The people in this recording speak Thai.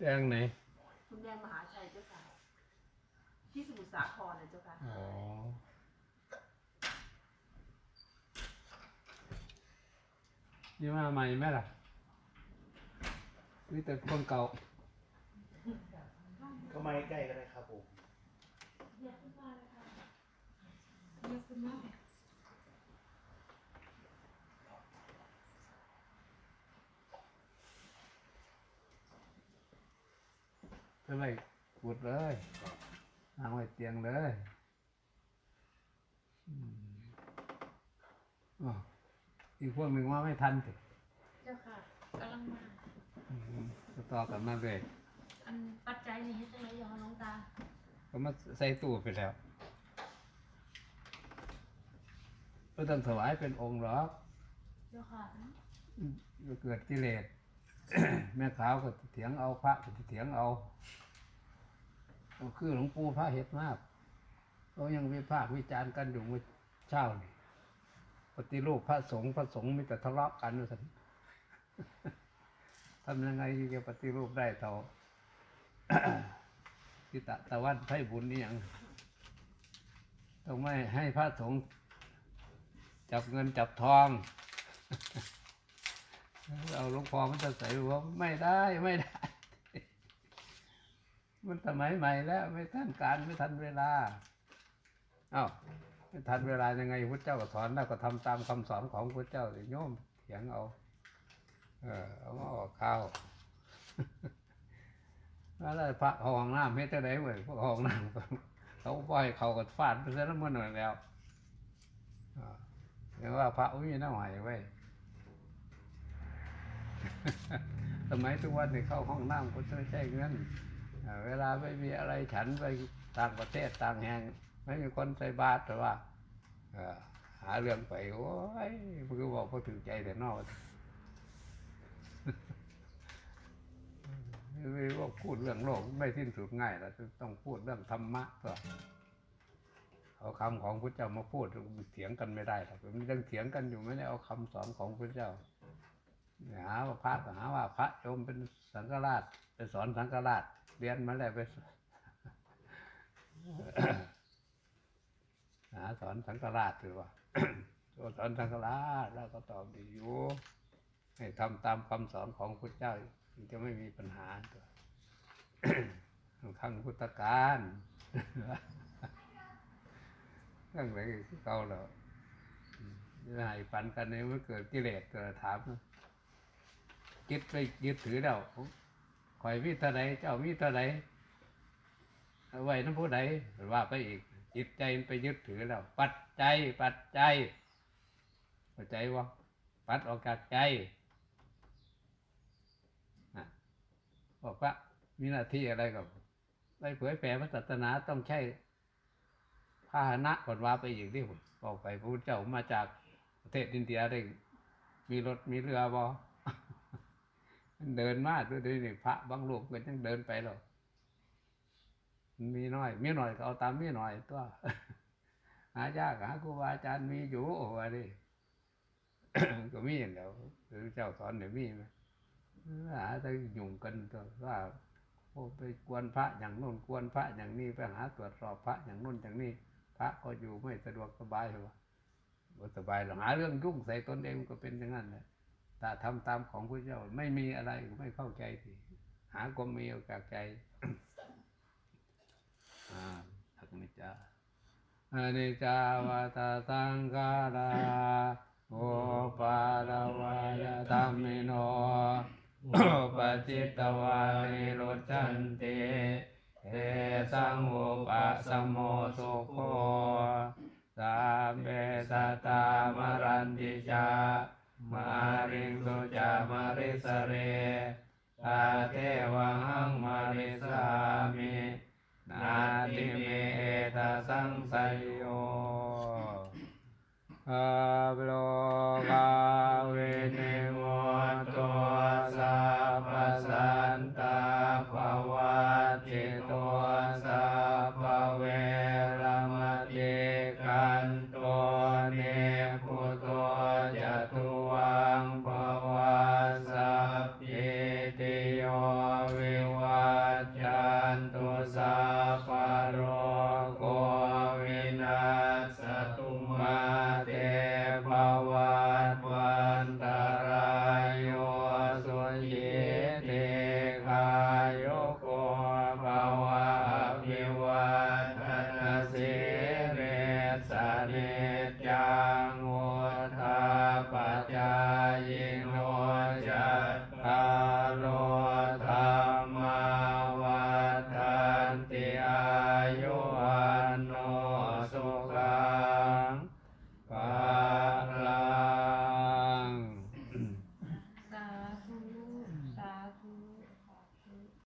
แดงไหน คุณแดงมหาชัยเจ้าค่ะ ที่สมุทรสาครเลยเจ้าค่ะ อ๋อ นี่มาใหม่ไหมล่ะนี่แต่คนเก่า ก็มาใกล้ๆก็ได้ครับผมก็เลย ปวดเลยนั่งไว้เตียงเลยอืมอ๋ออีกพวกหนึ่งว่าไม่ทันสิเจ้าค่ะกำลังมา อืมก็ต่อกันมาเลยอันปัจจัยนี่ให้จังไรยอน้องตา ก็มาใส่ตู้ไปแล้วก็ต้องถวายเป็นองค์หรอกเจ้าค่ะมันเกิดกิเลส แม่ขาวก็เถียงเอาพระก็เถียงเอา ก็คือหลวงปู่พระเห็ดมากเขายังวิพากษ์วิจารณ์กันอยู่เมื่อเช้านี่ปฏิรูปพระสงฆ์พระสงฆ์มีแต่ทะเลาะกันว่าสันทำยังไงที่จะปฏิรูปได้เท่าทิตะตะวันไพ่บุญนี่ยังต้องไม่ให้พระสงฆ์จับเงินจับทองเราหลวงพ่อมันจะใส่ว่าไม่ได้ไม่ได้ มันสมัยใหม่แล้ว ไม่ทันการไม่ทันเวลาเอ้าไม่ทันเวลายังไงพระเจ้าก็สอนแล้วก็ทำตามคำสอนของพระเจ้าสิโยมเถียงเอา เออเอามาออกข้าวแล้วพระห้องน้ำเฮ็ดจะได้เว้ยพวกห้องน้ำเขาปล่อยเขาก็ฟาดไปซะแล้วมันหน่อยแล้วเรียกว่าพระอุ้ยน้าหอยไว้ยสมัยทุกวันนี่เข้าห้องน้ำก็ต้องใช้เงินอ่า เวลาไม่มีอะไรฉันไปต่างประเทศต่างแห่ง ไม่มีคนใส่บาตรแต่ว่าหาเรื่องไปโอ้ยมันก็บอกพอถึงใจแต่นอกไม่ว่าพูดเรื่องโลกไม่สิ้นสุดง่ายแล้วต้องพูดเรื่องธรรมะก็เอาคำของพระเจ้ามาพูดเถียงกันไม่ได้หรอกมันยังเถียงกันอยู่ไม่ได้เอาคำสอนของพระเจ้าหาว่าพระหาว่าพระโยมเป็นสังฆราชไปสอนสังฆราช เรียนมาแล้วไปหาสอนสังฆราชหรือว่าตัวสอนสังฆราชแล้วก็ตอบดีอยู่ให้ทำตามคำสอนของพระเจ้าจะไม่มีปัญหาตัวขั้งพุทธการขั้งไหนคือเก่าแล้วอืมจะให้ปันกันในเมื่อเกิดกิเลสกิดถามคิดไปยึดถือแล้ว ข่อยมีเท่าไหเจ้ามีเท่าไหเอาไว้น้ำผู้ใดว่าไปอีกจิตใจมันไปยึดถือแล้ว ปัจจัยปัจจัยปัจจัยวะปัดออกจากใจนะบอกว่ามีหน้าที่อะไรกับไปเผยแผ่พระศาสนาต้องใช้พาหนะก่อนว่าไปอีกที่ผมบอกไปพระพุทธเจ้ามาจากประเทศอินเดียได้มีรถมีเรือบ่มัน เดินมาด้วยด้วยนี่พระบางรูปก็ยังเดินไปหรอกมีน้อย มีหน่อยก็เอาตามมีหน่อยตัวหายากหาครูบาอาจารย์มีอยู่อ้ว่าดิก็มีอย่างเดียวหรือเจ้าสอนเดี๋ยวมีไหมหาแต่ยุ่งกันตัวว่าโอ้ไปกวนพระอย่างโน้นกวนพระอย่างนี้ไปหาตรวจสอบพระอย่างโน้นอย่างนี้ พระก็อยู่ไม่สะดวกสบายหรอบ่สบายหรอหาเรื่องยุ่งใส่ตนเองก็เป็นอย่างนั้นแหละ ถ้าทำตามของพระเจ้าไม่มีอะไรไม่เข้าใจสิหาความมีออกจากใจอ่าทักนิจจาอนิจจาวาตาสังขาราโอปาลวายธรรมิโนโอปจิตตวานิโรจันติเอสังอุปสมโมสุโคสามเบสตามรันติจา มาริงสุจามาริสเรตาเทวังมาริสามินาติเมเอตสังสยโยอาโลกาเวเนโมตัวสัพสันตาภวะติตัวสัพเวรมติกันตัวเนพุ